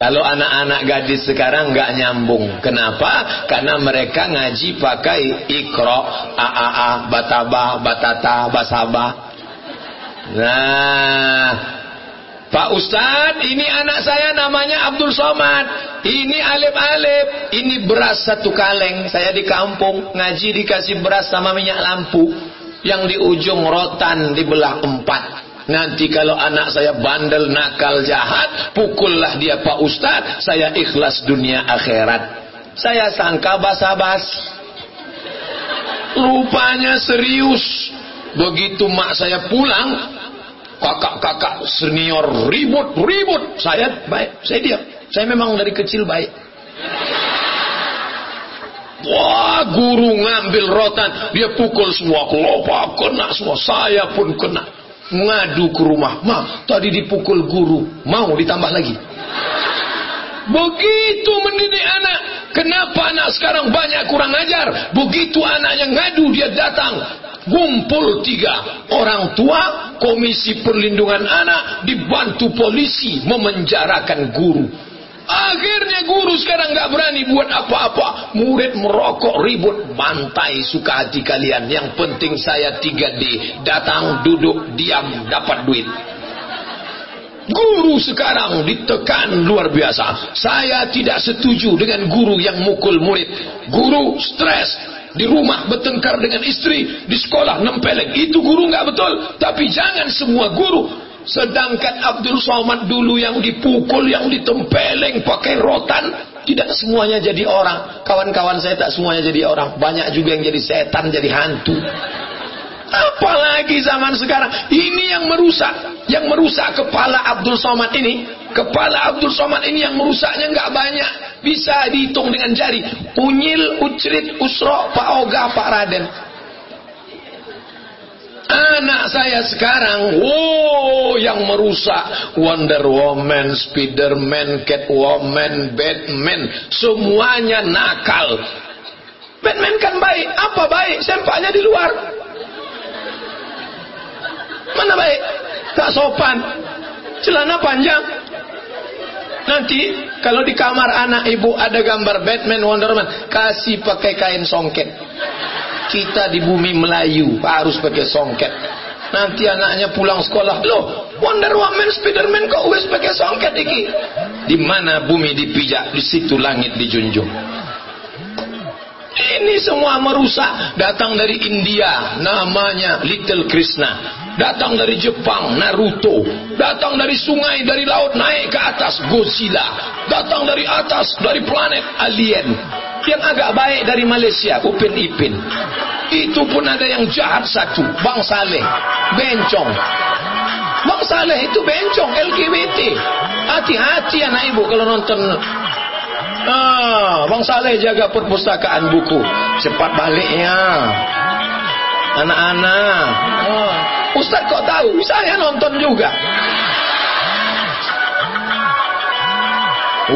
Kalau anak-anak gadis sekarang nggak nyambung. Kenapa? Karena mereka ngaji pakai ikro, AAA, bataba, batata, basaba. Nah, Pak Ustadz, ini anak saya namanya Abdul Somad. Ini alif-alif. Ini beras satu kaleng. Saya di kampung ngaji dikasih beras sama minyak lampu. Yang di ujung rotan dibelah empat. Nanti kalau anak saya bandel, nakal, jahat, pukullah dia Pak Ustadz, saya ikhlas dunia akhirat. Saya sangka basa-basi. Rupanya serius. Begitu mak saya pulang, kakak-kakak senior ribut-ribut. Saya baik, saya diam. Saya memang dari kecil baik. Wah, guru ngambil rotan, dia pukul semua kelopak, kena semua, saya pun kena ngadu ke rumah. Ma tadi dipukul guru. Mau ditambah lagi? Begitu mendidik anak. Kenapa anak sekarang banyak kurang ajar? Begitu anaknya ngadu dia datang. Kumpul tiga. Orang tua komisi perlindungan anak dibantu polisi memenjarakan guru Akhirnya guru sekarang nggak berani buat apa-apa. Murid merokok ribut, bantai suka hati kalian. Yang penting saya 3D, datang, duduk, diam, dapat duit. Guru sekarang ditekan luar biasa. Saya tidak setuju dengan guru yang mukul murid. Guru stres, di rumah bertengkar dengan istri, di sekolah nempeleng. Itu guru nggak betul. Tapi jangan semua guru Sedangkan Abdul Somad dulu yang dipukul, yang ditempeleng pakai rotan, tidak semuanya jadi orang. Kawan-kawan saya tak semuanya jadi orang. Banyak juga yang jadi setan, jadi hantu. Apalagi zaman sekarang. Ini yang merusak. Yang merusak kepala Abdul Somad ini. Kepala Abdul Somad ini yang merusaknya nggak banyak. Bisa dihitung dengan jari. Unyil, Ucrit, Usro, Pak Oga, Pak Raden. Anak saya sekarang, wow, yang merusak Wonder Woman, Spiderman, Catwoman, Batman, semuanya nakal. Batman kan baik, apa baik? Sempaknya di luar. Mana baik? Tak sopan. Celana panjang. Nanti kalau di kamar anak ibu ada gambar Batman, Wonder Woman, kasih pakai kain songket kita di bumi Melayu harus pakai songket. Nanti anaknya pulang sekolah loh Wonder Woman Spiderman kok wes pakai songket iki? Di mana bumi dipijak? Di situ langit dijunjung. Ini semua merusak. Datang dari India namanya Little Krishna. Datang dari Jepang Naruto. Datang dari sungai dari laut naik ke atas Godzilla. Datang dari atas dari planet alien yang agak baik dari Malaysia Upin Ipin. Itu pun ada yang jahat satu Bang Saleh. Bencong. Bang Saleh itu bencong LGBT hati-hati anak ibu kalau nonton. Ah, Bang Saleh jaga perpustakaan buku. Cepat baliknya. Anak-anak. Oh. Ustaz kok tahu? Saya nonton juga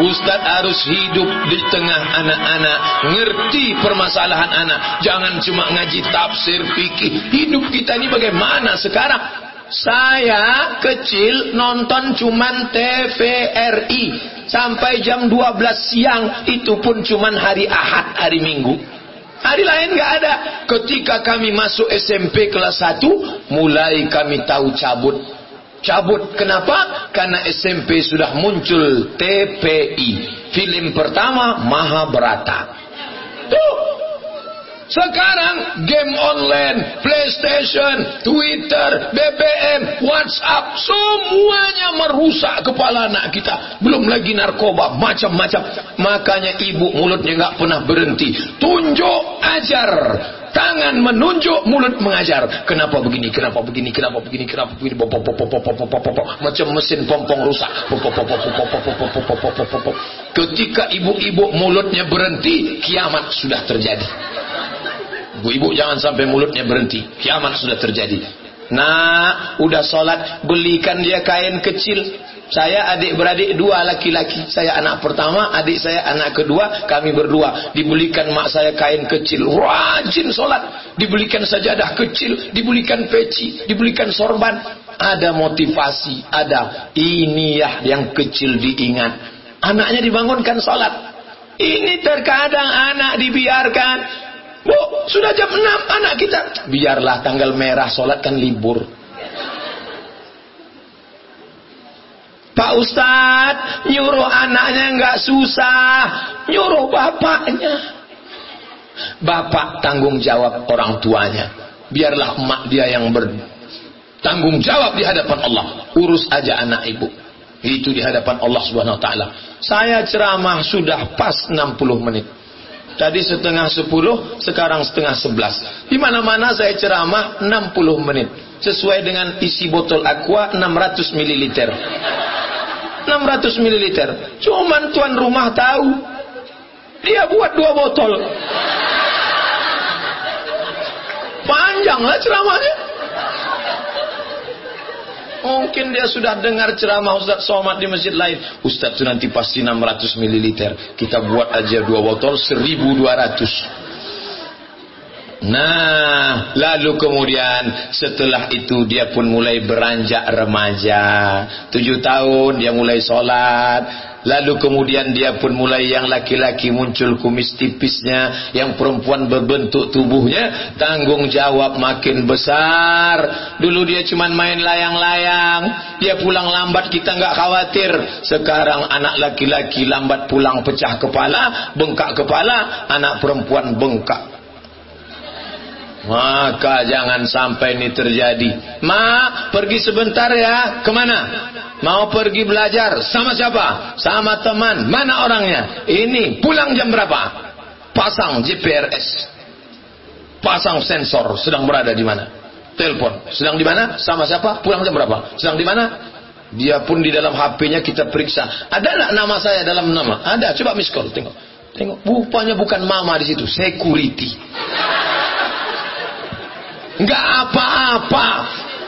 Ustaz harus hidup di tengah anak-anak, ngerti permasalahan anak. Jangan cuma ngaji tafsir fikih. Hidup kita ini bagaimana sekarang? Saya kecil nonton cuman TVRI sampai jam 12 siang itu pun cuman hari Ahad, hari Minggu. Hari lain nggak ada. Ketika kami masuk SMP kelas 1, mulai kami tahu cabut cabut. Kenapa? Karena SMP sudah muncul TPI. Film pertama Mahabharata. Tuh. Sekarang game online, PlayStation, Twitter, BBM, WhatsApp, semuanya merusak kepala anak kita. Belum lagi narkoba, macam-macam. Makanya ibu mulutnya nggak pernah berhenti. Tunjuk, ajar tangan menunjuk, mulut mengajar. Kenapa begini? Kenapa begini? Kenapa begini? Kenapa begini? Macam mesin pompong rusak. Ketika ibu-ibu mulutnya berhenti, kiamat sudah terjadi. Ibu-ibu jangan sampai mulutnya berhenti. Kiamat sudah terjadi. Nah, udah sholat, belikan dia kain kecil. Saya adik-beradik dua laki-laki. Saya anak pertama, adik saya anak kedua. Kami berdua. Dibelikan mak saya kain kecil. Rajin sholat. Dibelikan sajadah kecil. Dibelikan peci. Dibelikan sorban. Ada motivasi. Ada. Ini ya yang kecil diingat. Anaknya dibangunkan sholat. Ini terkadang anak dibiarkan. Bu, sudah jam 6 anak kita. Biarlah tanggal merah sholat kan libur. Pak Ustadz nyuruh anaknya nggak susah, nyuruh bapaknya. Bapak tanggung jawab orang tuanya. Biarlah emak dia yang bertanggung jawab di hadapan Allah. Urus aja anak ibu. Itu di hadapan Allah Subhanahu wa taala. Saya ceramah sudah pas 60 menit. Tadi setengah 10, sekarang setengah 11. Di mana-mana saya ceramah 60 menit. Sesuai dengan isi botol aqua 600 ml. 600 ml. Cuman tuan rumah tahu. Dia buat dua botol. Panjanglah ceramahnya. Mungkin dia sudah dengar ceramah Ustaz Somad di masjid lain. Ustaz itu nanti pasti 600 ml. Kita buat aja dua botol 1200. Nah, lalu kemudian setelah itu dia pun mulai beranjak remaja. Tujuh tahun dia mulai sholat. Lalu kemudian dia pun mulai yang laki-laki muncul kumis tipisnya, yang perempuan berbentuk tubuhnya, tanggung jawab makin besar. Dulu dia cuma main layang-layang, dia pulang lambat kita nggak khawatir. Sekarang anak laki-laki lambat pulang pecah kepala, bengkak kepala, anak perempuan bengkak maka jangan sampai ini terjadi. Ma, pergi sebentar ya. Ke mana? Mau pergi belajar. Sama siapa? Sama teman. Mana orangnya? Ini. Pulang jam berapa? Pasang GPRS. Pasang sensor. Sedang berada di mana? Telepon. Sedang di mana? Sama siapa? Pulang jam berapa? Sedang di mana? Dia pun di dalam HP-nya kita periksa. Ada nggak nama saya dalam nama? Ada. Coba miss. Tengok. Tengok. Rupanya bukan mama di situ. Security. Enggak apa-apa.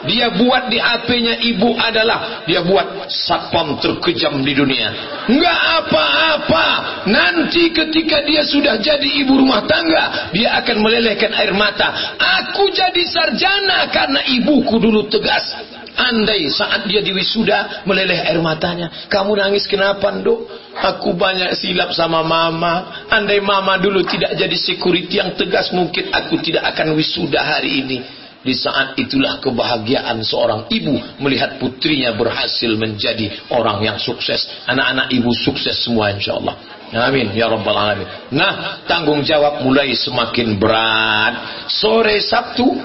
Dia buat di HP-nya ibu adalah dia buat satpam terkejam di dunia. Enggak apa-apa. Nanti ketika dia sudah jadi ibu rumah tangga, dia akan melelehkan air mata. Aku jadi sarjana karena ibuku dulu tegas. Andai saat dia di wisuda meleleh air matanya. Kamu nangis kenapa, Nduk? Aku banyak silap sama mama. Andai mama dulu tidak jadi security yang tegas, mungkin aku tidak akan wisuda hari ini. Di saat itulah kebahagiaan seorang ibu melihat putrinya berhasil menjadi orang yang sukses. Anak-anak ibu sukses semua insya Allah. Amin ya rabbal alamin. Nah, tanggung jawab mulai semakin berat. Sore Sabtu,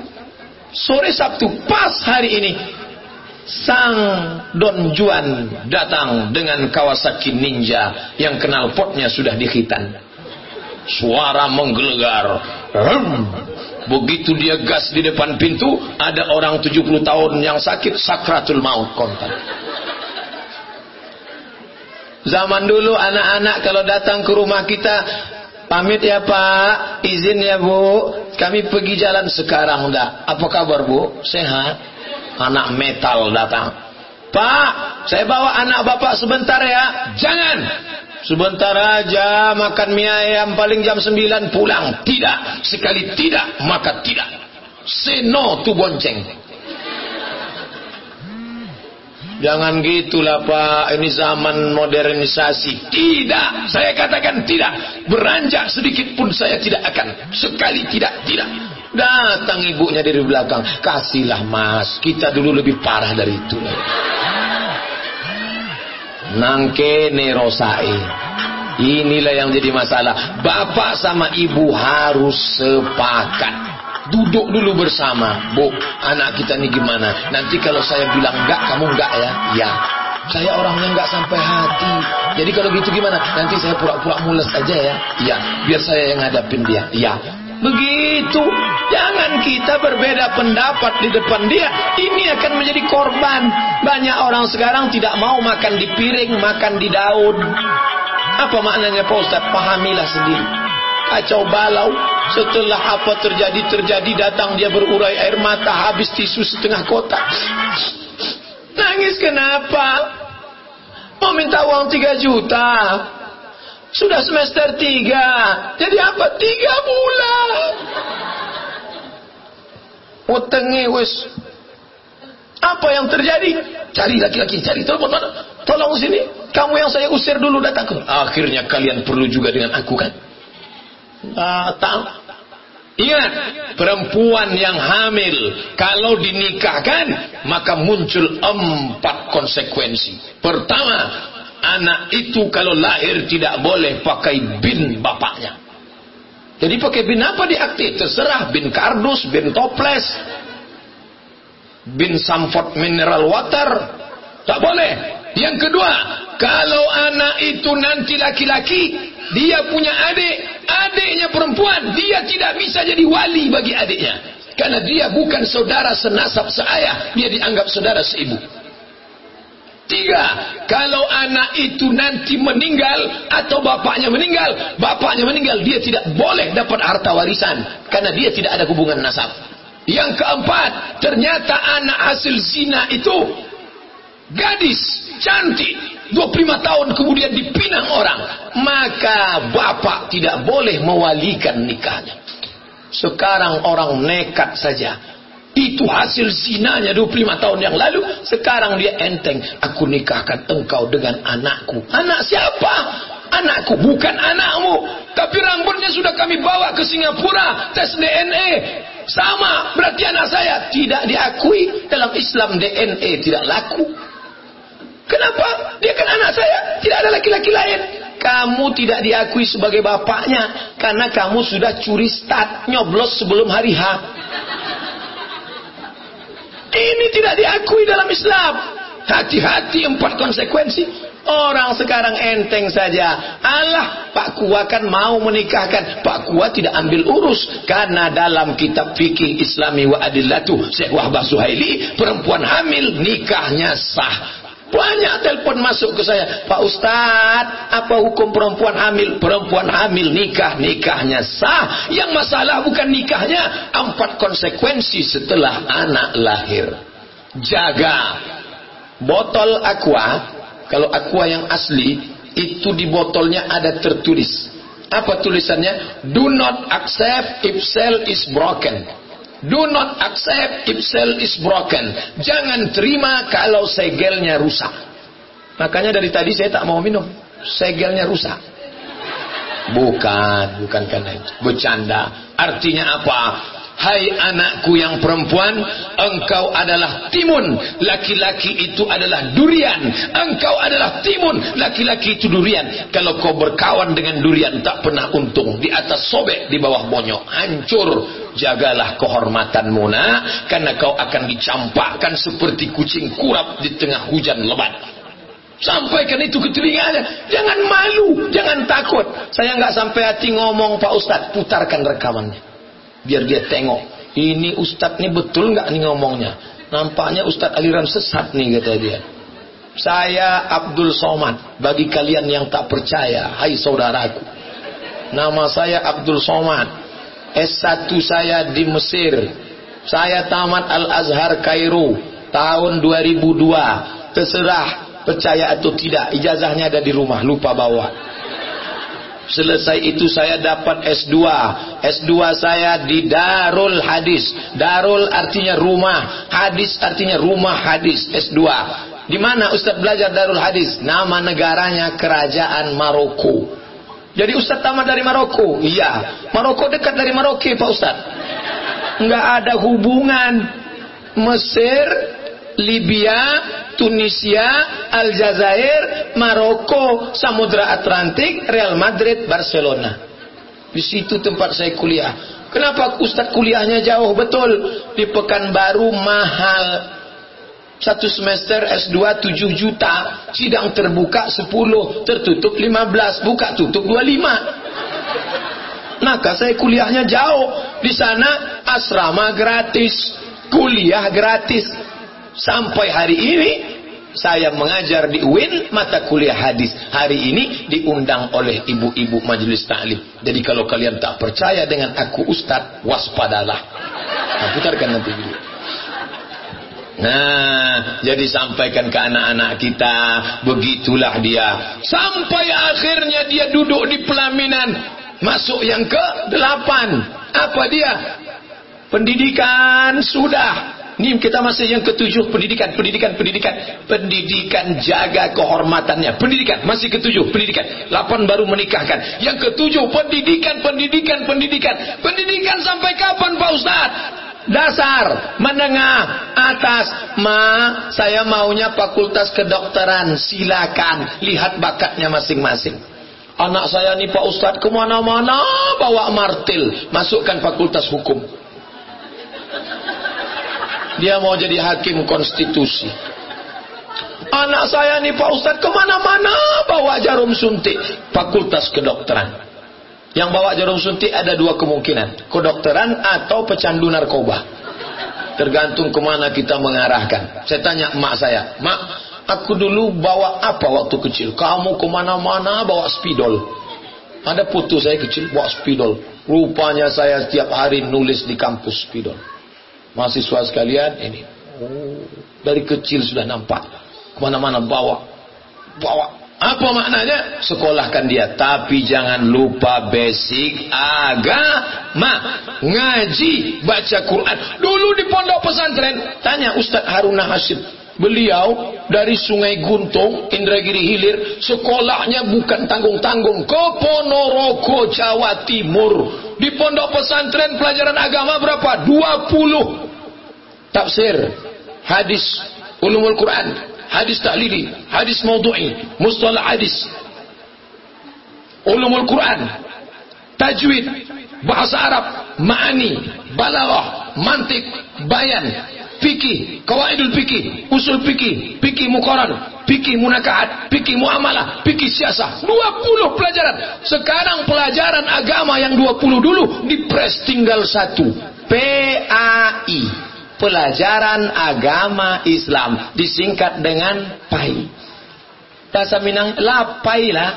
sore Sabtu pas hari ini Sang Don Juan datang dengan Kawasaki Ninja yang kenal potnya sudah dihitan. Suara menggelegar. Begitu dia gas di depan pintu, ada orang 70 tahun yang sakit sakratul maut kontak. Zaman dulu anak-anak kalau datang ke rumah kita pamit ya Pak, izin ya Bu, kami pergi jalan sekarang dah. Apa kabar Bu? Sehat? Anak metal datang. Pak, saya bawa anak bapak sebentar ya. Jangan. Sebentar aja makan mie ayam paling jam 9 pulang. Tidak. Sekali tidak, maka tidak. Say no to bonceng. Jangan gitulah Pak, ini zaman modernisasi. Tidak, saya katakan tidak. Beranjak sedikit pun saya tidak akan. Sekali tidak, tidak. Datang ibunya dari belakang. Kasihlah mas. Kita dulu lebih parah dari itu. Nangke nerosai. Inilah yang jadi masalah. Bapak sama ibu harus sepakat. Duduk dulu bersama. Bu, anak kita ini gimana? Nanti kalau saya bilang enggak, kamu enggak ya? Ya. Saya orangnya enggak sampai hati. Jadi kalau gitu gimana? Nanti saya pura-pura mules aja ya? Ya. Biar saya yang ngadapin dia. Ya. Begitu. Jangan kita berbeda pendapat di depan dia. Ini akan menjadi korban. Banyak orang sekarang tidak mau makan di piring, makan di daun. Apa maknanya Pak Ustaz? Pahamilah sendiri. Kacau balau. Setelah apa terjadi, terjadi datang dia berurai air mata. Habis tisu setengah kotak. Nangis kenapa? Mau minta uang 3 juta. Sudah semester tiga. Jadi apa? Tiga bulan. Utengi wis. Apa yang terjadi? Cari laki-laki, cari telepon mana? tolong sini. Kamu yang saya usir dulu datang ke. Akhirnya kalian perlu juga dengan aku kan? Datang. Ingat, perempuan yang hamil kalau dinikahkan maka muncul empat konsekuensi. Pertama, anak itu kalau lahir tidak boleh pakai bin bapaknya. Jadi pakai bin apa di akte? Terserah bin kardus, bin toples, bin samford mineral water. Tak boleh. Yang kedua, kalau anak itu nanti laki-laki, dia punya adik, adiknya perempuan, dia tidak bisa jadi wali bagi adiknya. Karena dia bukan saudara senasab seayah, dia dianggap saudara seibu. Tiga, kalau anak itu nanti meninggal atau bapaknya meninggal, bapaknya meninggal, dia tidak boleh dapat harta warisan karena dia tidak ada hubungan nasab. Yang keempat, ternyata anak hasil zina itu gadis, cantik, 25 tahun kemudian dipinang orang, maka bapak tidak boleh mewalikan nikahnya. Sekarang orang nekat saja. Itu hasil zinanya 25 tahun yang lalu. Sekarang dia enteng. Aku nikahkan engkau dengan anakku. Anak siapa? Anakku bukan anakmu. Tapi rambutnya sudah kami bawa ke Singapura. Tes DNA. Sama. Berarti anak saya. Tidak diakui. Dalam Islam DNA tidak laku. Kenapa? Dia kan anak saya. Tidak ada laki-laki lain. Kamu tidak diakui sebagai bapaknya. Karena kamu sudah curi start. Nyoblos sebelum hari H. Ini tidak diakui dalam Islam. Hati-hati empat konsekuensi. Orang sekarang enteng saja. Allah, Pak Kua kan mau menikahkan. Pak Kua tidak ambil urus. Karena dalam kitab fikih Islami wa adillatu Syekh Wahbah Suhaili, perempuan hamil nikahnya sah. Banyak telepon masuk ke saya. Pak Ustadz, apa hukum perempuan hamil? Perempuan hamil nikah, nikahnya sah. Yang masalah bukan nikahnya. Empat konsekuensi setelah anak lahir. Jaga. Botol aqua, kalau aqua yang asli, itu di botolnya ada tertulis. Apa tulisannya? Do not accept if cell is broken. Do not accept if cell is broken. Jangan terima kalau segelnya rusak. Makanya dari tadi saya tak mau minum. Segelnya rusak. Bukan, bukan karena itu. Bercanda. Artinya apa? Hai anakku yang perempuan, engkau adalah timun. Laki-laki itu adalah durian. Engkau adalah timun. Laki-laki itu durian. Kalau kau berkawan dengan durian, tak pernah untung. Di atas sobek, di bawah bonyok. Hancur. Jagalah kehormatanmu nak. Karena kau akan dicampakkan seperti kucing kurap di tengah hujan lebat. Sampaikan itu ke telinganya. Jangan malu, jangan takut. Saya nggak sampai hati ngomong Pak Ustadz, putarkan rekamannya biar dia tengok ini ustadz nih betul nggak nih ngomongnya nampaknya ustadz aliran sesat nih kata dia saya Abdul Somad bagi kalian yang tak percaya hai saudaraku nama saya Abdul Somad S1 saya di Mesir saya tamat Al-Azhar Kairo tahun 2002 terserah percaya atau tidak ijazahnya ada di rumah lupa bawa Selesai itu saya dapat S2. S2 saya di Darul Hadis. Darul artinya rumah, hadis artinya rumah hadis. S2. Di mana Ustaz belajar Darul Hadis? Nama negaranya Kerajaan Maroko. Jadi Ustaz tamat dari Maroko? Iya. Maroko dekat dari Maroko, Pak Ustaz. Enggak ada hubungan. Mesir, Libya, Tunisia, Aljazair, Maroko, Samudra Atlantik, Real Madrid, Barcelona. Di situ tempat saya kuliah. Kenapa Ustaz kuliahnya jauh? Betul. Di Pekanbaru mahal. Satu semester S2 7 juta. Sidang terbuka 10. Tertutup 15. Buka tutup 25. Maka saya kuliahnya jauh. Di sana asrama gratis. Kuliah gratis Sampai hari ini saya mengajar di UIN mata kuliah hadis. Hari ini diundang oleh ibu-ibu majelis taklim. Jadi kalau kalian tak percaya dengan aku ustaz, waspadalah. Nah, putarkan nanti dulu. Nah, jadi sampaikan ke anak-anak kita, begitulah dia. Sampai akhirnya dia duduk di pelaminan. Masuk yang ke delapan. Apa dia? Pendidikan sudah Ini kita masih yang ketujuh pendidikan, pendidikan, pendidikan, pendidikan jaga kehormatannya. Pendidikan masih ketujuh pendidikan. Lapan baru menikahkan. Yang ketujuh pendidikan, pendidikan, pendidikan, pendidikan sampai kapan Pak Ustaz? Dasar, menengah, atas. Ma, saya maunya fakultas kedokteran. Silakan lihat bakatnya masing-masing. Anak saya nih Pak Ustadz ke mana-mana bawa martil. Masukkan fakultas hukum. Dia mau jadi hakim konstitusi. Anak saya nih Pak Ustadz ke mana-mana bawa jarum suntik. Fakultas kedokteran. Yang bawa jarum suntik ada dua kemungkinan. Kedokteran atau pecandu narkoba. Tergantung ke mana kita mengarahkan. Saya tanya emak saya. Mak, aku dulu bawa apa waktu kecil? Kamu ke mana-mana bawa spidol. Ada putu saya kecil bawa spidol. Rupanya saya setiap hari nulis di kampus spidol. Mahasiswa sekalian ini. Oh, dari kecil sudah nampak. Ke mana-mana bawa. Bawa. Apa maknanya? Sekolahkan dia. Tapi jangan lupa basic agama. Ngaji. Baca Quran. Dulu di pondok pesantren. Tanya Ustadz Haruna Hashim. Beliau dari Sungai Guntung, Indragiri Hilir, sekolahnya bukan tanggung-tanggung ke Ponorogo, Jawa Timur. Di pondok pesantren pelajaran agama berapa? 20. Tafsir, hadis, ulumul Quran, hadis taklidi, hadis maudhu'i, mustalah hadis. Ulumul Quran, tajwid, bahasa Arab, ma'ani, balaghah, mantik, bayan, fikih, kawaidul fikih, usul fikih, fikih muqaran, fikih munakaat, fikih muamalah, fikih siasah. 20 pelajaran. Sekarang pelajaran agama yang 20 dulu dipres tinggal satu. PAI. Pelajaran Agama Islam disingkat dengan PAI. Bahasa Minang lapai lah.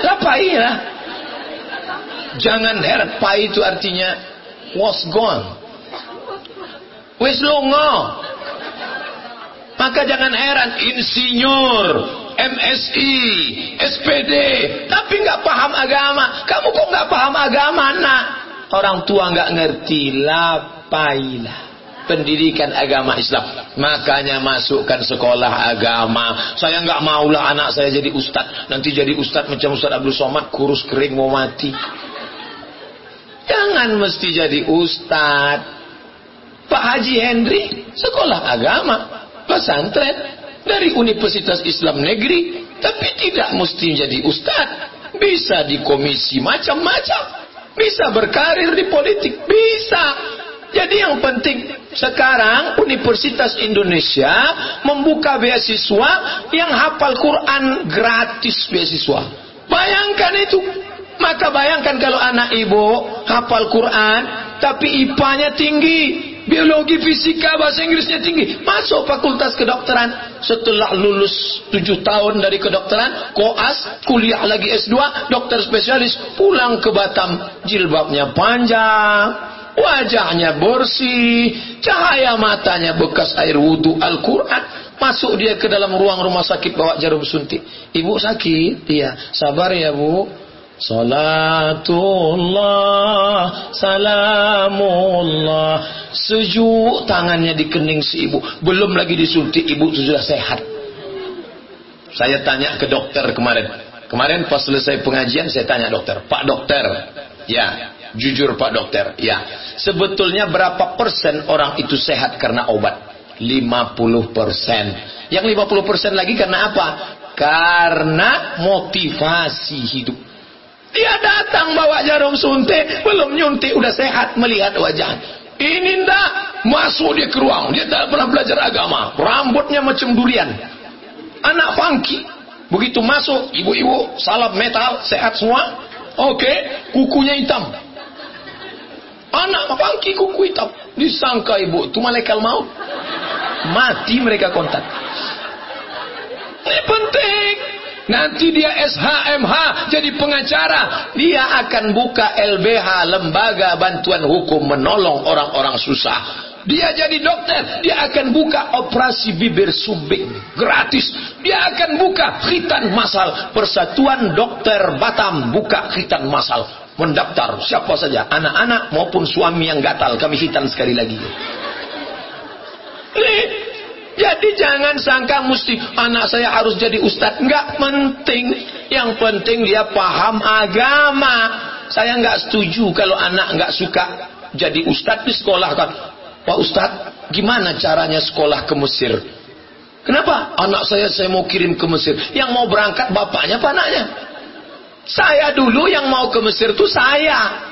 Lapai lah. Jangan heran PAI itu artinya was gone Wis lunga. Maka jangan heran insinyur, MSI, SPD, tapi nggak paham agama. Kamu kok nggak paham agama, nak? Orang tua nggak ngerti, lapailah pendidikan agama Islam. Makanya masukkan sekolah agama. Saya nggak maulah anak saya jadi ustad. Nanti jadi ustad macam Ustad Abdul Somad, kurus kering mau mati. Jangan mesti jadi ustad. Pak Haji Hendri sekolah agama pesantren dari Universitas Islam Negeri tapi tidak mesti menjadi ustadz bisa di komisi macam-macam bisa berkarir di politik bisa jadi yang penting sekarang Universitas Indonesia membuka beasiswa yang hafal Quran gratis beasiswa. Bayangkan itu. Maka bayangkan kalau anak ibu hafal Quran tapi IPA-nya tinggi biologi, fisika, bahasa Inggrisnya tinggi, masuk fakultas kedokteran. Setelah lulus tujuh tahun dari kedokteran, koas, kuliah lagi S2, dokter spesialis, pulang ke Batam, jilbabnya panjang, wajahnya bersih, cahaya matanya bekas air wudhu Al-Quran. Masuk dia ke dalam ruang rumah sakit bawa jarum suntik. Ibu sakit? Iya. Sabar ya bu. Salatullah Salamullah Sejuk tangannya di kening si ibu Belum lagi disuntik ibu sudah sehat Saya tanya ke dokter kemarin Kemarin pas selesai pengajian saya tanya dokter Pak dokter Ya jujur pak dokter Ya Sebetulnya berapa persen orang itu sehat karena obat 50 persen Yang 50 persen lagi karena apa? Karena motivasi hidup dia datang bawa jarum suntik, belum nyuntik udah sehat melihat wajah. Ini ndak masuk dia ke ruang, dia tak pernah belajar agama, rambutnya macam durian. Anak funky. Begitu masuk, ibu-ibu salap metal, sehat semua. Oke, okay, kukunya hitam. Anak funky kuku hitam. Disangka ibu, itu malaikat maut. Mati mereka kontak. Ini penting. Nanti dia SHMH jadi pengacara. Dia akan buka LBH, Lembaga Bantuan Hukum menolong orang-orang susah. Dia jadi dokter, dia akan buka operasi bibir sumbing gratis. Dia akan buka khitan masal. Persatuan Dokter Batam buka khitan masal. Mendaftar siapa saja, anak-anak maupun suami yang gatal. Kami khitan sekali lagi. Jadi jangan sangka mesti anak saya harus jadi ustadz. Enggak penting. Yang penting dia paham agama. Saya enggak setuju kalau anak enggak suka jadi ustadz di sekolah kan. Pak ustadz, gimana caranya sekolah ke Mesir? Kenapa? Anak saya saya mau kirim ke Mesir. Yang mau berangkat bapaknya apa anaknya? Saya dulu yang mau ke Mesir itu saya.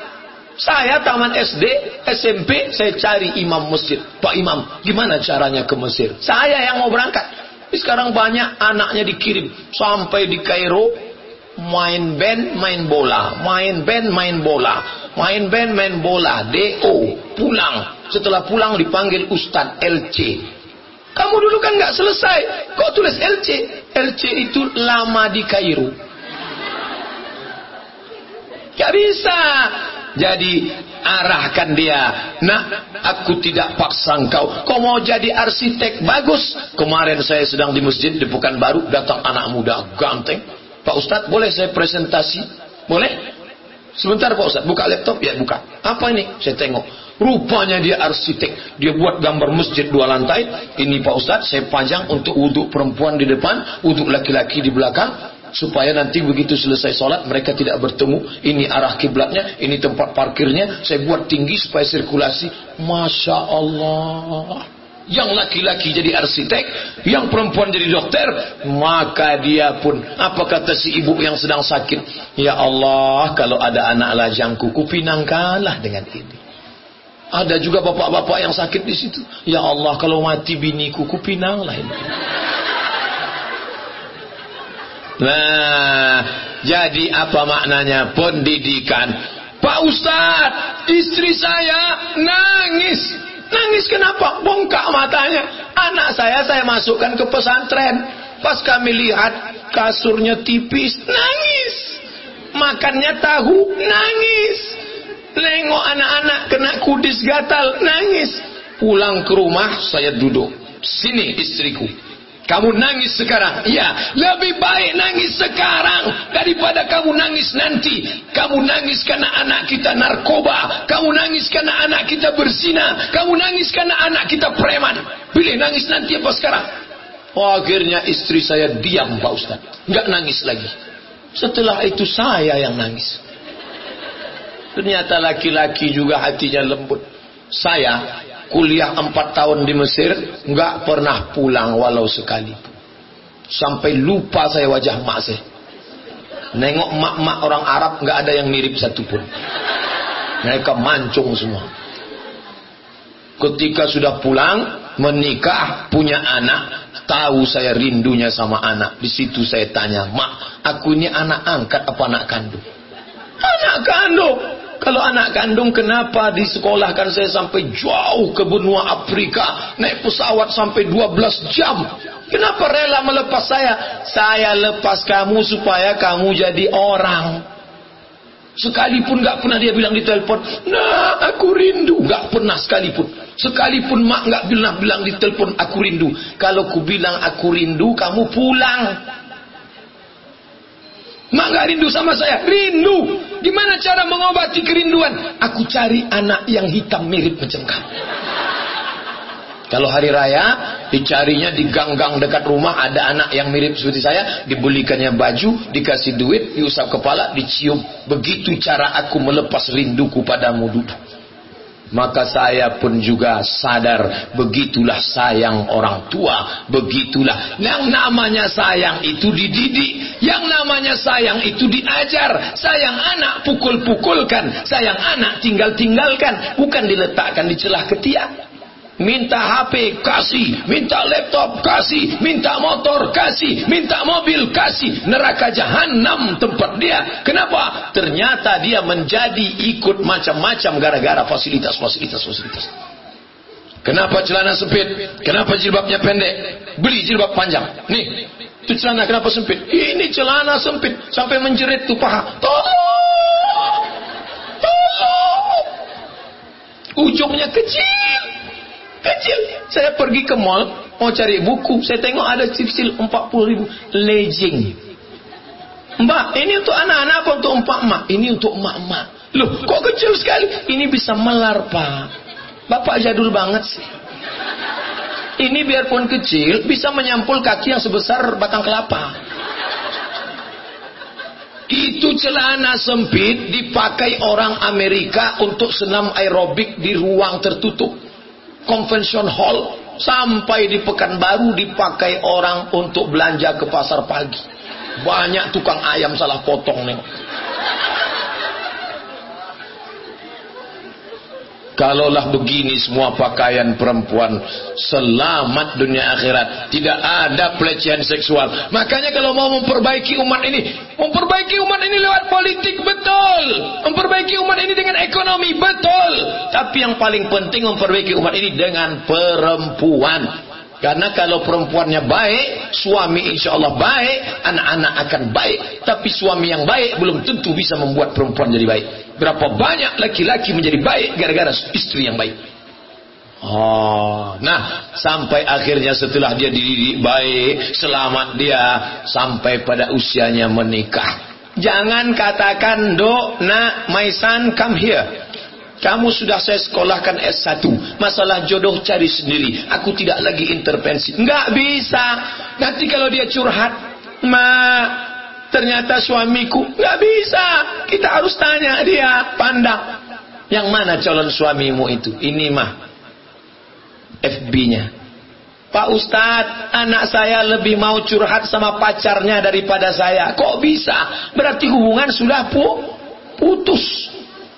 Saya taman SD, SMP, saya cari imam masjid. Pak Imam, gimana caranya ke Mesir? Saya yang mau berangkat. Sekarang banyak anaknya dikirim. Sampai di Kairo, main band, main bola. Main band, main bola. Main band, main bola. DO, pulang. Setelah pulang dipanggil Ustadz LC. Kamu dulu kan nggak selesai. Kok tulis LC? LC itu lama di Kairo. Gak bisa. Jadi arahkan dia. Nah, aku tidak paksa engkau. Kau mau jadi arsitek bagus. Kemarin saya sedang di masjid di Pekanbaru datang anak muda ganteng. Pak Ustadz boleh saya presentasi? Boleh? Sebentar Pak Ustadz buka laptop ya buka. Apa ini? Saya tengok. Rupanya dia arsitek. Dia buat gambar masjid dua lantai. Ini Pak Ustadz saya panjang untuk wudhu perempuan di depan, wudhu laki-laki di belakang supaya nanti begitu selesai sholat mereka tidak bertemu. Ini arah kiblatnya ini tempat parkirnya. Saya buat tinggi supaya sirkulasi. Masya Allah. Yang laki-laki jadi arsitek yang perempuan jadi dokter maka dia pun. Apa kata si ibu yang sedang sakit? Ya Allah kalau ada anak lajangku kupinangkanlah dengan ini. Ada juga bapak-bapak yang sakit di situ. Ya Allah kalau mati biniku kupinanglah ini Nah, jadi apa maknanya pendidikan? Pak Ustadz, istri saya nangis. Nangis kenapa? Bongkak matanya. Anak saya saya masukkan ke pesantren. Pas kami lihat kasurnya tipis, nangis. Makannya tahu, nangis. Lengok anak-anak kena kudis gatal, nangis. Pulang ke rumah, saya duduk. Sini istriku kamu nangis sekarang. Ya, lebih baik nangis sekarang daripada kamu nangis nanti. Kamu nangis karena anak kita narkoba. Kamu nangis karena anak kita berzina. Kamu nangis karena anak kita preman. Pilih nangis nanti apa sekarang? Oh, akhirnya istri saya diam Pak Ustaz. Enggak nangis lagi. Setelah itu saya yang nangis. Ternyata laki-laki juga hatinya lembut. Saya kuliah empat tahun di Mesir nggak pernah pulang walau sekali. Sampai lupa saya wajah mak saya. Nengok mak-mak orang Arab nggak ada yang mirip satupun. Mereka mancung semua. Ketika sudah pulang menikah punya anak tahu saya rindunya sama anak. Di situ saya tanya mak aku ini anak angkat apa anak kandung? Anak kandung kalau anak kandung kenapa disekolahkan saya sampai jauh ke benua Afrika naik pesawat sampai 12 jam? Kenapa rela melepas saya? Saya lepas kamu supaya kamu jadi orang. Sekalipun gak pernah dia bilang di telepon nah aku rindu. Gak pernah sekalipun. Sekalipun mak gak bilang bilang di telepon aku rindu. Kalau ku bilang aku rindu kamu pulang Mak gak rindu sama saya. Rindu. Gimana cara mengobati kerinduan? Aku cari anak yang hitam mirip macam kamu. Kalau hari raya dicarinya di gang-gang dekat rumah ada anak yang mirip seperti saya, dibelikannya baju, dikasih duit, diusap kepala, dicium. Begitu cara aku melepas rinduku padamu duduk. Maka saya pun juga sadar begitulah sayang orang tua, begitulah. Yang namanya sayang itu dididik, yang namanya sayang itu diajar. Sayang anak pukul-pukulkan, sayang anak tinggal-tinggalkan, bukan diletakkan di celah ketiak. Minta HP kasih, minta laptop kasih, minta motor kasih, minta mobil kasih. Neraka jahanam tempat dia. Kenapa? Ternyata dia menjadi ikut macam-macam gara-gara fasilitas-fasilitas fasilitas. Kenapa celana sempit? Kenapa jilbabnya pendek? Beli jilbab panjang. Nih, itu celana kenapa sempit? Ini celana sempit sampai menjerit tuh paha. Tolong! Tolong! Ujungnya kecil. Kecil. Saya pergi ke mall, mau cari buku. Saya tengok ada cicil 40 ribu. Legging. Mbak, ini untuk anak-anak apa untuk empat mak? Ini untuk emak-emak. Loh, kok kecil sekali? Ini bisa melar, Pak. Bapak jadul banget sih. ini biarpun kecil bisa menyampul kaki yang sebesar batang kelapa. Itu celana sempit dipakai orang Amerika untuk senam aerobik di ruang tertutup. Convention hall sampai di Pekanbaru dipakai orang untuk belanja ke pasar pagi. Banyak tukang ayam salah potong nih. Kalaulah begini semua pakaian perempuan selamat dunia akhirat, tidak ada pelecehan seksual. Makanya kalau mau memperbaiki umat ini, memperbaiki umat ini lewat politik betul, memperbaiki umat ini dengan ekonomi betul. Tapi yang paling penting memperbaiki umat ini dengan perempuan. Karena kalau perempuannya baik, suami insya Allah baik, anak-anak akan baik. Tapi suami yang baik belum tentu bisa membuat perempuan jadi baik. Berapa banyak laki-laki menjadi baik gara-gara istri yang baik. Oh, nah sampai akhirnya setelah dia dididik baik, selamat dia sampai pada usianya menikah. Jangan katakan, "Dok, nak, my son come here." Kamu sudah saya sekolahkan S1. Masalah jodoh cari sendiri. Aku tidak lagi intervensi. Enggak bisa. Nanti kalau dia curhat. Ma, ternyata suamiku. Enggak bisa. Kita harus tanya dia. Pandang. Yang mana calon suamimu itu? Ini mah. FB-nya. Pak Ustadz, anak saya lebih mau curhat sama pacarnya daripada saya. Kok bisa? Berarti hubungan sudah pu putus.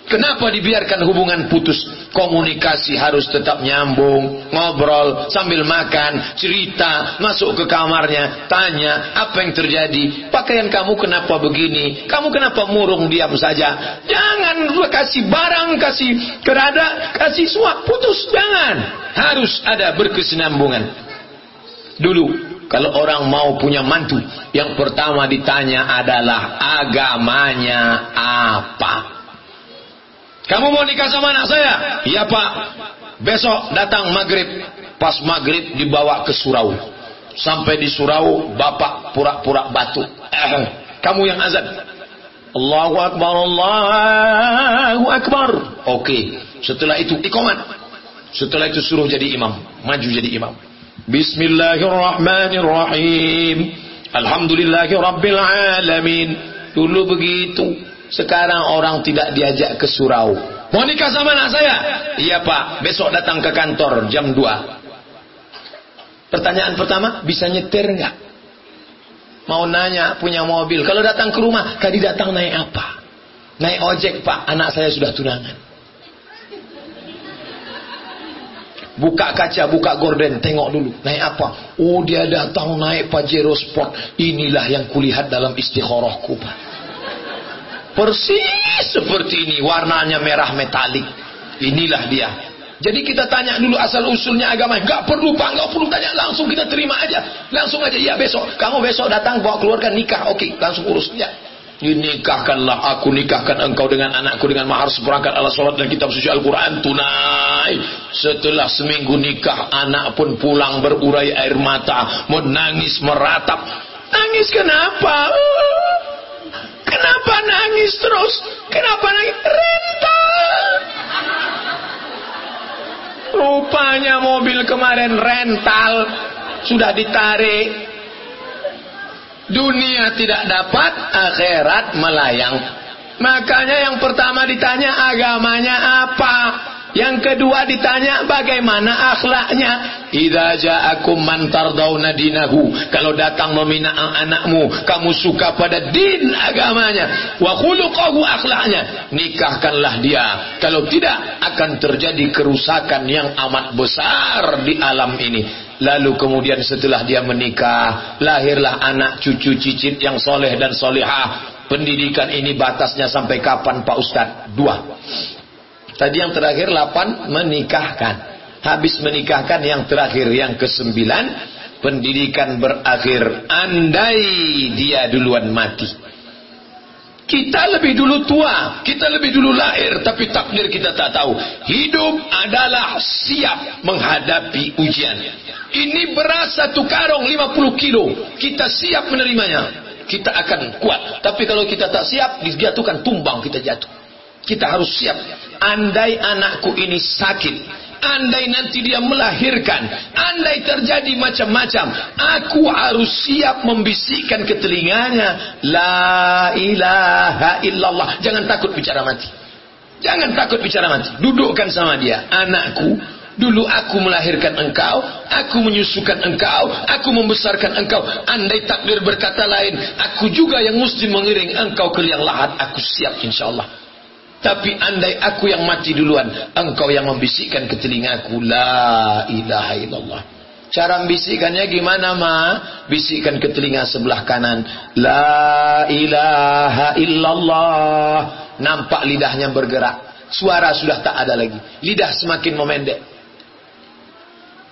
Kenapa dibiarkan hubungan putus? Komunikasi harus tetap nyambung, ngobrol sambil makan, cerita, masuk ke kamarnya, tanya apa yang terjadi. Pakaian kamu kenapa begini? Kamu kenapa murung diam saja? Jangan kasih barang, kasih kerada, kasih suap, putus. Jangan. Harus ada berkesinambungan. Dulu kalau orang mau punya mantu, yang pertama ditanya adalah agamanya apa. Kamu mau nikah sama anak saya? Iya pak. Besok datang maghrib. Pas maghrib dibawa ke surau. Sampai di surau, bapak pura-pura batuk. Eh, kamu yang azan. Allahu Akbar, Allahu Akbar. Oke. Setelah itu ikomat. Setelah itu suruh jadi imam. Maju jadi imam. Bismillahirrahmanirrahim. Alhamdulillahi Rabbil Alamin. Dulu begitu. Sekarang orang tidak diajak ke surau. Mau nikah sama anak saya? Iya pak, besok datang ke kantor jam 2. Pertanyaan pertama, bisa nyetir nggak? Mau nanya, punya mobil. Kalau datang ke rumah, tadi datang naik apa? Naik ojek pak, anak saya sudah tunangan. Buka kaca, buka gorden, tengok dulu. Naik apa? Oh dia datang naik Pajero Sport. Inilah yang kulihat dalam istikharahku pak. Persis seperti ini, warnanya merah metalik. Inilah dia. Jadi kita tanya dulu asal usulnya agama. Enggak perlu Pak, enggak perlu tanya, langsung kita terima aja. Langsung aja, iya besok. Kamu besok datang bawa keluarga nikah. Oke, langsung urus. Ya. Nikahkanlah aku nikahkan engkau dengan anakku dengan mahar seperangkat alat sholat dan kitab suci Al-Quran tunai. Setelah seminggu nikah anak pun pulang berurai air mata. Menangis meratap. Nangis kenapa? Kenapa nangis terus? Kenapa nangis? Rental. Rupanya mobil kemarin rental sudah ditarik. Dunia tidak dapat, akhirat melayang. Makanya yang pertama ditanya agamanya apa? Yang kedua ditanya bagaimana akhlaknya. Idza ja'akum man tardawna dinahu. Kalau datang meminang anakmu, kamu suka pada din agamanya, wa khuluquhu akhlaknya, nikahkanlah dia. Kalau tidak akan terjadi kerusakan yang amat besar di alam ini. Lalu kemudian setelah dia menikah, lahirlah anak cucu cicit yang soleh dan solehah. Pendidikan ini batasnya sampai kapan Pak Ustadz? Dua. Tadi yang terakhir 8 menikahkan. Habis menikahkan yang terakhir yang kesembilan pendidikan berakhir andai dia duluan mati. Kita lebih dulu tua, kita lebih dulu lahir, tapi takdir kita tak tahu. Hidup adalah siap menghadapi ujian. Ini beras satu karung 50 kilo, kita siap menerimanya. Kita akan kuat. Tapi kalau kita tak siap, dijatuhkan tumbang kita jatuh. Kita harus siap. Andai anakku ini sakit, andai nanti dia melahirkan, andai terjadi macam-macam, aku harus siap membisikkan ke telinganya, la ilaha illallah. Jangan takut bicara mati. Jangan takut bicara mati. Dudukkan sama dia, anakku. Dulu aku melahirkan engkau, aku menyusukan engkau, aku membesarkan engkau. Andai takdir berkata lain, aku juga yang mesti mengiring engkau ke liang lahat. Aku siap insyaAllah. Tapi andai aku yang mati duluan, engkau yang membisikkan ke telingaku, La ilaha illallah. Cara membisikkannya gimana ma? Bisikkan ke telinga sebelah kanan. La ilaha illallah. Nampak lidahnya bergerak. Suara sudah tak ada lagi. Lidah semakin memendek.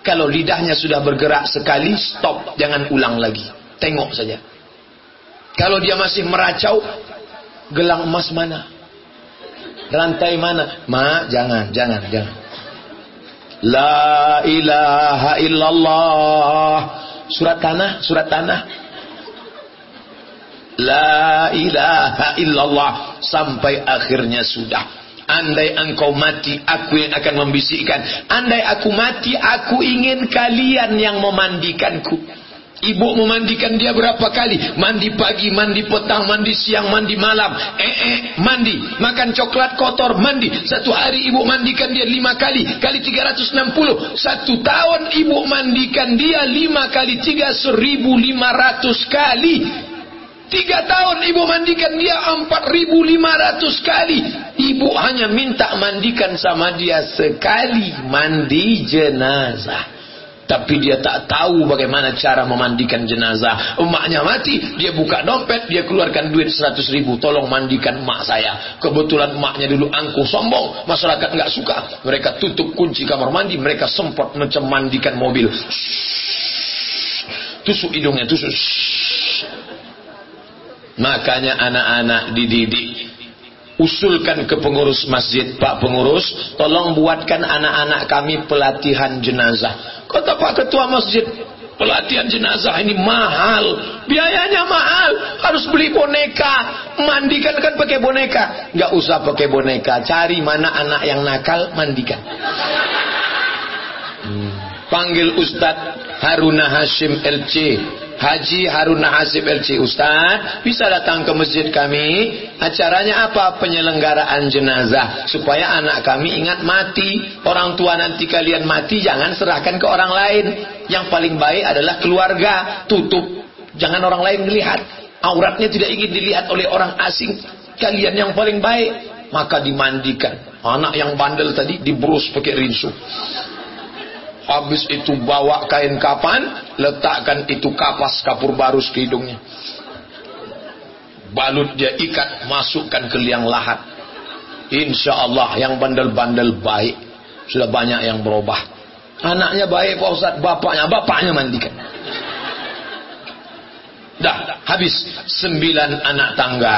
Kalau lidahnya sudah bergerak sekali, stop. Jangan ulang lagi. Tengok saja. Kalau dia masih meracau, gelang emas mana? Rantai mana? Ma, jangan, jangan, jangan. La ilaha illallah. Surat tanah, surat tanah. La ilaha illallah. Sampai akhirnya sudah. Andai engkau mati, aku yang akan membisikkan. Andai aku mati, aku ingin kalian yang memandikanku. Ibu memandikan dia berapa kali? Mandi pagi, mandi petang, mandi siang, mandi malam. Eh, eh, mandi. Makan coklat kotor, mandi. Satu hari ibu mandikan dia lima kali. Kali tiga ratus enam puluh. Satu tahun ibu mandikan dia lima kali. Tiga seribu lima ratus kali. Tiga tahun ibu mandikan dia empat ribu lima ratus kali. Ibu hanya minta mandikan sama dia sekali. Mandi jenazah. Tapi dia tak tahu bagaimana cara memandikan jenazah. Emaknya mati, dia buka dompet, dia keluarkan duit 100 ribu. Tolong mandikan emak saya. Kebetulan emaknya dulu angkuh sombong. Masyarakat nggak suka. Mereka tutup kunci kamar mandi, mereka semprot macam mandikan mobil. Tusuk hidungnya, tusuk. Makanya anak-anak dididik usulkan ke pengurus masjid Pak pengurus tolong buatkan anak-anak kami pelatihan jenazah kata Pak ketua masjid pelatihan jenazah ini mahal. Biayanya mahal. Harus beli boneka. Mandikan kan pakai boneka. Nggak usah pakai boneka. Cari mana anak yang nakal mandikan. Hmm. panggil Ustadz Haruna Hashim LC Haji Haruna Hasib LC Ustaz bisa datang ke masjid kami. Acaranya apa? Penyelenggaraan jenazah. Supaya anak kami ingat mati. Orang tua nanti kalian mati jangan serahkan ke orang lain. Yang paling baik adalah keluarga. Tutup. Jangan orang lain melihat. Auratnya tidak ingin dilihat oleh orang asing. Kalian yang paling baik. Maka dimandikan. Anak yang bandel tadi dibrus pakai rinso Habis itu bawa kain kapan, letakkan itu kapas kapur barus ke hidungnya. Balut dia ikat, masukkan ke liang lahat. Insya Allah yang bandel-bandel baik. Sudah banyak yang berubah. Anaknya baik Pak Ustaz, bapaknya, bapaknya mandikan. Dah, habis sembilan anak tangga.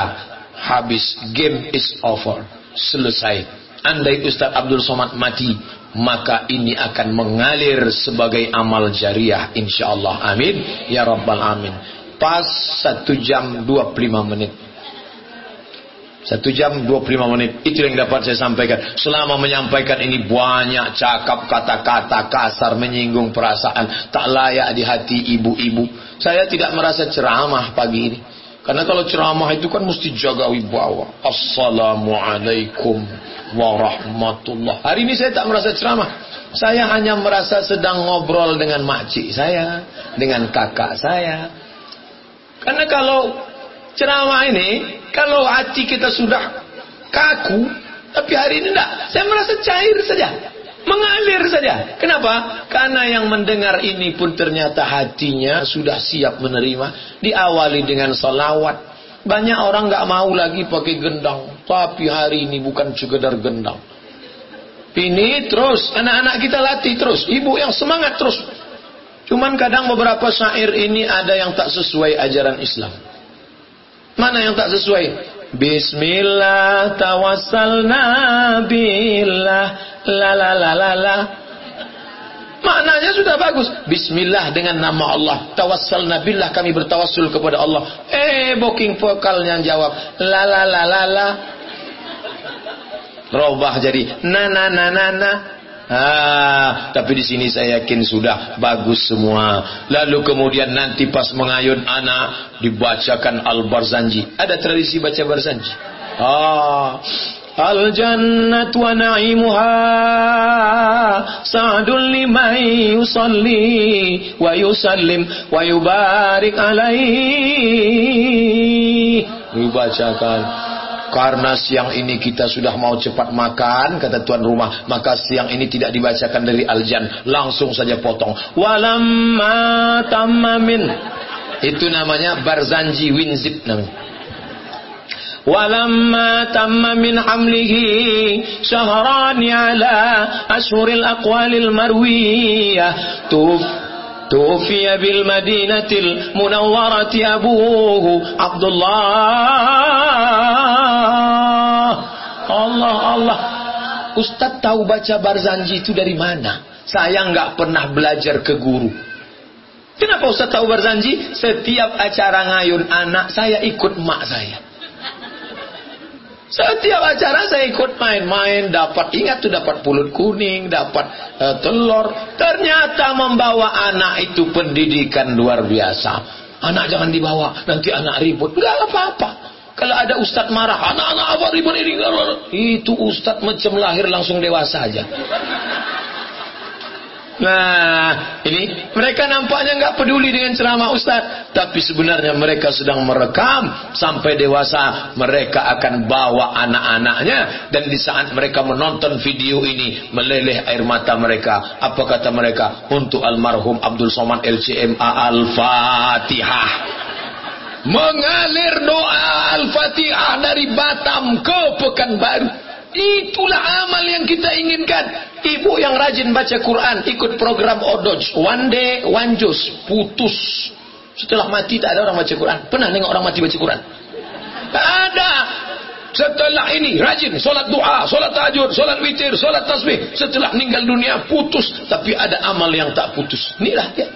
Habis, game is over. Selesai. Andai Ustaz Abdul Somad mati, maka ini akan mengalir sebagai amal jariah insyaallah. Amin. Ya rabbal amin pas satu jam 25 menit. Satu jam 25 menit. Itu yang dapat saya sampaikan. Selama menyampaikan ini banyak cakap kata-kata kasar menyinggung perasaan. Tak layak di hati ibu-ibu. Saya tidak merasa ceramah pagi ini karena kalau ceramah itu kan mesti jaga wibawa assalamualaikum warahmatullah. Hari ini saya tak merasa ceramah. Saya hanya merasa sedang ngobrol dengan makcik saya, dengan kakak saya. Karena kalau ceramah ini, kalau hati kita sudah kaku, tapi hari ini tidak. Saya merasa cair saja. Mengalir saja. Kenapa? Karena yang mendengar ini pun ternyata hatinya sudah siap menerima. Diawali dengan salawat banyak orang nggak mau lagi pakai gendang. Tapi hari ini bukan sekedar gendang. Ini terus, anak-anak kita latih terus. Ibu yang semangat terus. Cuman kadang beberapa syair ini ada yang tak sesuai ajaran Islam. Mana yang tak sesuai? Bismillah tawassalna billah la la la la la Maknanya sudah bagus. Bismillah dengan nama Allah. Tawassal nabilah kami bertawassul kepada Allah. Eh, booking vokalnya jawab. La la la la la. Robah jadi na na na na na. Ah, tapi di sini saya yakin sudah bagus semua. Lalu kemudian nanti pas mengayun anak dibacakan Al-Barzanji. Ada tradisi baca Barzanji. Ah, الجنة ونعيمها سعد لمن يصلي ويسلم ويبارك عليه dibacakan karena siang ini kita sudah mau cepat makan kata tuan rumah maka siang ini tidak dibacakan dari aljan langsung saja potong walamma tamamin itu namanya barzanji winzip namanya ولما تم من حمله شهران على أشهر الأقوال المروية توف توفي بالمدينة المنورة أبوه عبد الله Allah Allah Ustaz tahu baca Barzanji itu dari mana? Saya nggak pernah belajar ke guru. Kenapa Ustaz tahu Barzanji? Setiap acara ngayun anak saya ikut mak saya. Setiap acara saya ikut main-main, dapat ingat tuh dapat pulut kuning, dapat uh, telur. Ternyata membawa anak itu pendidikan luar biasa. Anak jangan dibawa, nanti anak ribut. Enggak apa-apa. Kalau ada ustadz marah, anak-anak apa ribut ini? Itu ustadz macam lahir langsung dewasa aja. Nah, ini mereka nampaknya nggak peduli dengan ceramah Ustaz, tapi sebenarnya mereka sedang merekam sampai dewasa mereka akan bawa anak-anaknya dan di saat mereka menonton video ini meleleh air mata mereka. Apa kata mereka? Untuk almarhum Abdul Somad LCMA Al-Fatihah. Mengalir doa Al-Fatihah dari Batam ke Pekanbaru. Itulah amal yang kita inginkan. Ibu yang rajin baca Quran, ikut program Odoj. One day, one juice. Putus. Setelah mati tak ada orang baca Quran. Pernah nengok orang mati baca Quran? Tak ada. Setelah ini rajin solat doa, solat tahajud, solat witir, solat tasbih. Setelah meninggal dunia putus, tapi ada amal yang tak putus. Inilah dia.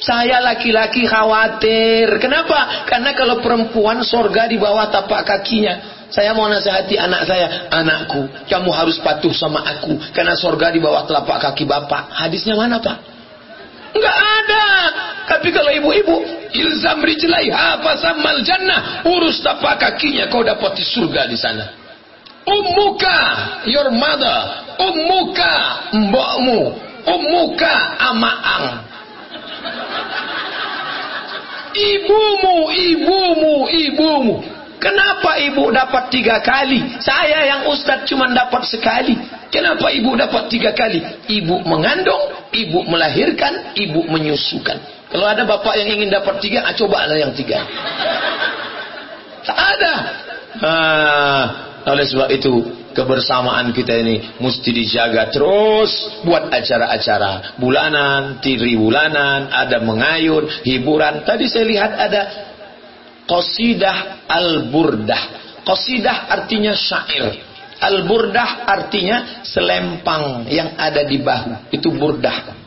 Saya laki-laki khawatir. Kenapa? Karena kalau perempuan sorga di bawah tapak kakinya. Saya mau nasihati anak saya, anakku, kamu harus patuh sama aku karena sorga di bawah telapak kaki bapak. Hadisnya mana pak? Enggak ada. Tapi kalau ibu-ibu, ilzam rijlaiha fasammal jannah, urus tapak kakinya kau dapat di surga di sana. Ummuka, your mother, ummuka, mbokmu, ummuka, amaang. Ibumu, ibumu, ibumu. Kenapa ibu dapat tiga kali? Saya yang ustadz cuma dapat sekali. Kenapa ibu dapat tiga kali? Ibu mengandung, ibu melahirkan, ibu menyusukan. Kalau ada bapak yang ingin dapat tiga, ah, cobalah yang tiga. Tak ada. Ah, oleh sebab itu, kebersamaan kita ini mesti dijaga terus buat acara-acara bulanan, tiri bulanan, ada mengayun, hiburan. Tadi saya lihat ada Qasidah Al-Burdah. Qasidah artinya syair. Al-Burdah artinya selempang yang ada di bahu. Itu burdah.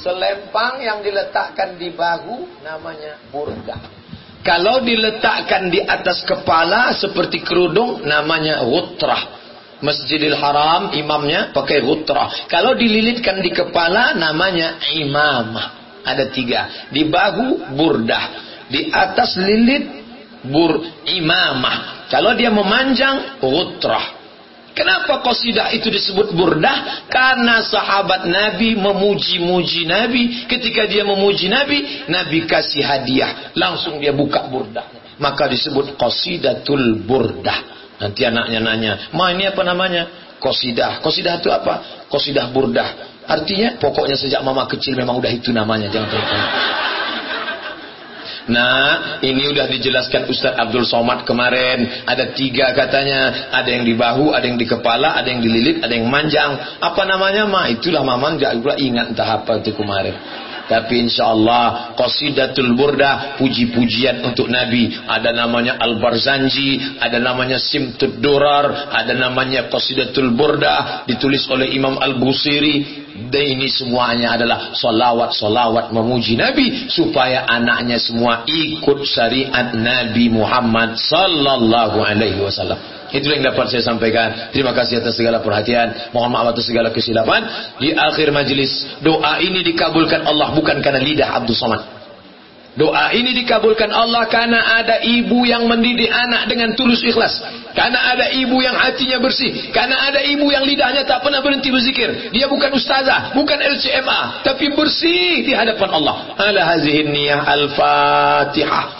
Selempang yang diletakkan di bahu namanya burdah. Kalau diletakkan di atas kepala seperti kerudung namanya gutrah. Masjidil Haram imamnya pakai gutrah. Kalau dililitkan di kepala namanya imamah. Ada tiga. Di bahu burdah. Di atas lilit bur imamah. Kalau dia memanjang utrah. Kenapa qasidah itu disebut burdah? Karena sahabat Nabi memuji-muji Nabi. Ketika dia memuji Nabi, Nabi kasih hadiah. Langsung dia buka burdah. Maka disebut qasidatul burdah. Nanti anaknya nanya, ma ini apa namanya? Qasidah. Qasidah itu apa? Qasidah burdah. Artinya pokoknya sejak mama kecil memang udah itu namanya, jangan terlalu. Nah, ini udah dijelaskan Ustadz Abdul Somad kemarin. Ada tiga katanya. Ada yang di bahu, ada yang di kepala, ada yang di lilit, ada yang manjang. Apa namanya, Ma? Itulah mama nggak pula ingat entah apa itu kemarin. Tapi insya Allah Qasidatul Burda Puji-pujian untuk Nabi Ada namanya Al-Barzanji Ada namanya Simtud Durar Ada namanya Qasidatul Burda Ditulis oleh Imam Al-Busiri Dan ini semuanya adalah solawat-solawat memuji Nabi supaya anaknya semua ikut syariat Nabi Muhammad sallallahu alaihi wasallam. Itu yang dapat saya sampaikan. Terima kasih atas segala perhatian. Mohon maaf atas segala kesilapan. Di akhir majlis, doa ini dikabulkan Allah bukan karena lidah Abdul Somad. Doa ini dikabulkan Allah karena ada ibu yang mendidik anak dengan tulus ikhlas. Karena ada ibu yang hatinya bersih. Karena ada ibu yang lidahnya tak pernah berhenti berzikir. Dia bukan ustazah, bukan LCMA, tapi bersih di hadapan Allah. Ala hazihin niyah al-Fatihah.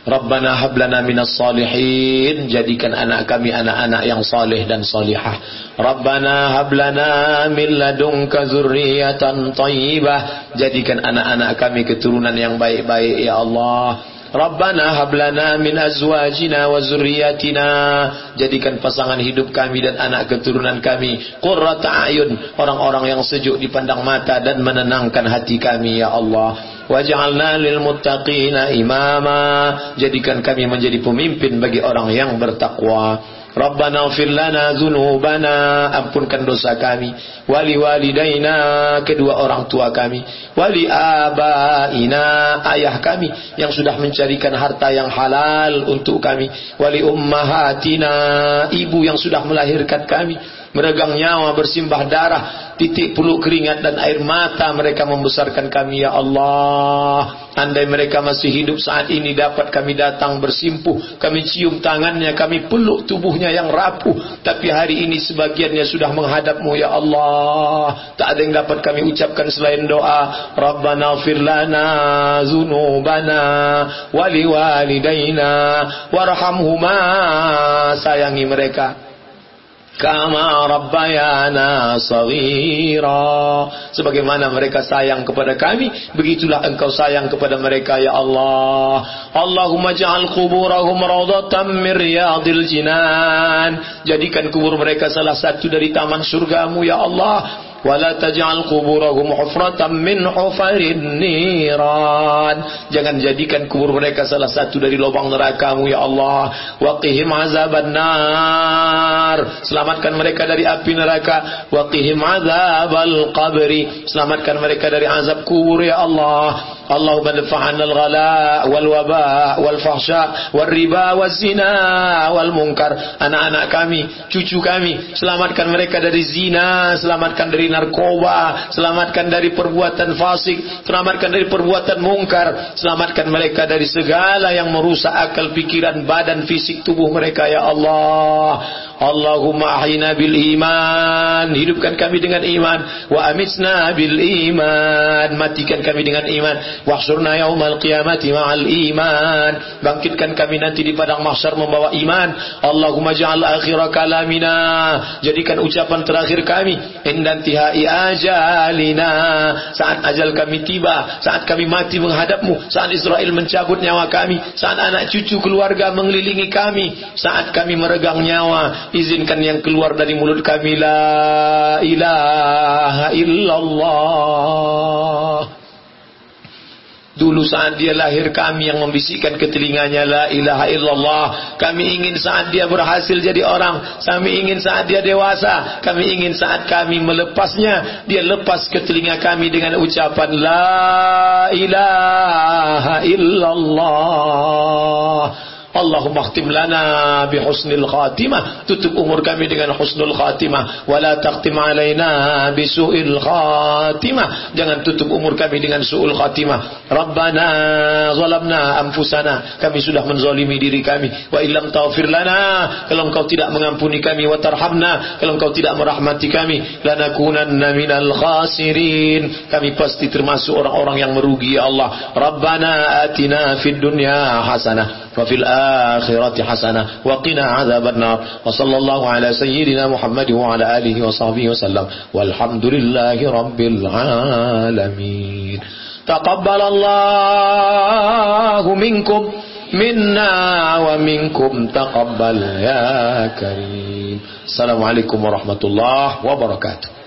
Rabbana hablana minas salihin. Jadikan anak kami anak-anak yang salih dan salihah. Rabbana hablana min ladunka zurriyatan tayyibah. Jadikan anak-anak kami keturunan yang baik-baik ya Allah. Rabbana hablana min azwajina wa zurriyatina. Jadikan pasangan hidup kami dan anak keturunan kami Qurrata ayun. Orang-orang yang sejuk dipandang mata dan menenangkan hati kami ya Allah Waj'alna lil muttaqina imama. Jadikan kami menjadi pemimpin bagi orang yang bertakwa. Rabbana ufir lana zunubana Ampunkan dosa kami. Wali walidaina Kedua orang tua kami. Wali abaina Ayah kami Yang sudah mencarikan harta yang halal Untuk kami. Wali ummahatina Ibu yang sudah melahirkan kami meregang nyawa bersimbah darah titik peluk keringat dan air mata mereka membesarkan kami ya Allah. Andai mereka masih hidup saat ini dapat kami datang bersimpuh kami cium tangannya kami peluk tubuhnya yang rapuh. Tapi hari ini sebagiannya sudah menghadapmu ya Allah. Tak ada yang dapat kami ucapkan selain doa Rabbana firlana zunubana wali walidaina warhamhuma. Sayangi mereka kama rabbayana saghira sebagaimana mereka sayang kepada kami begitulah engkau sayang kepada mereka ya Allah. Allahumma ja'al quburahum rawdatan min riyadil jinan. Jadikan kubur mereka salah satu dari taman surgamu ya Allah wala taj'al quburahum hufratan min hufarin niran. Jangan jadikan kubur mereka salah satu dari lubang nerakamu ya Allah. Waqihim azaban nar. Selamatkan mereka dari api neraka. Waqihim azabal qabri. Selamatkan mereka dari azab kubur ya Allah Waba wal fahsya wal riba wal zina wal munkar anak-anak kami cucu kami selamatkan mereka dari zina selamatkan dari narkoba, selamatkan dari perbuatan fasik, selamatkan dari perbuatan mungkar, selamatkan mereka dari segala yang merusak akal pikiran badan fisik tubuh mereka ya Allah. Allahumma ahina bil iman, hidupkan kami dengan iman, wa amitsna bil iman, matikan kami dengan iman, wahsyurna yaumal qiyamati ma'al iman, bangkitkan kami nanti di padang mahsyar membawa iman. Allahumma ja'al akhir kalamina, jadikan ucapan terakhir kami. Indantiha ajalina. Saat ajal kami tiba. Saat kami mati menghadapmu. Saat Israel mencabut nyawa kami. Saat anak cucu keluarga mengelilingi kami. Saat kami meregang nyawa izinkan yang keluar dari mulut kami la ilaha illallah. Dulu saat dia lahir kami yang membisikkan ke telinganya La ilaha illallah. Kami ingin saat dia berhasil jadi orang Kami ingin saat dia dewasa Kami ingin saat kami melepasnya Dia lepas ke telinga kami dengan ucapan La ilaha illallah Allahumma khtim lana bi husnil khatimah. Tutup umur kami dengan husnul khatimah. Wala taqtim alaina bi su'il khatimah. Jangan tutup umur kami dengan su'ul khatimah. Rabbana zalamna anfusana. Kami sudah menzalimi diri kami. Wa illam taghfir lana. Kalau engkau tidak mengampuni kami wa tarhamna. Kalau engkau tidak merahmati kami lanakunanna minal khasirin. Kami pasti termasuk orang-orang yang merugi ya Allah. Rabbana atina fid dunya hasanah wa fil الآخرة حسنة وقنا عذاب النار وصلى الله على سيدنا محمد وعلى آله وصحبه وسلم والحمد لله رب العالمين تقبل الله منكم minna wa minkum taqabbal ya karim. Assalamualaikum warahmatullahi wabarakatuh.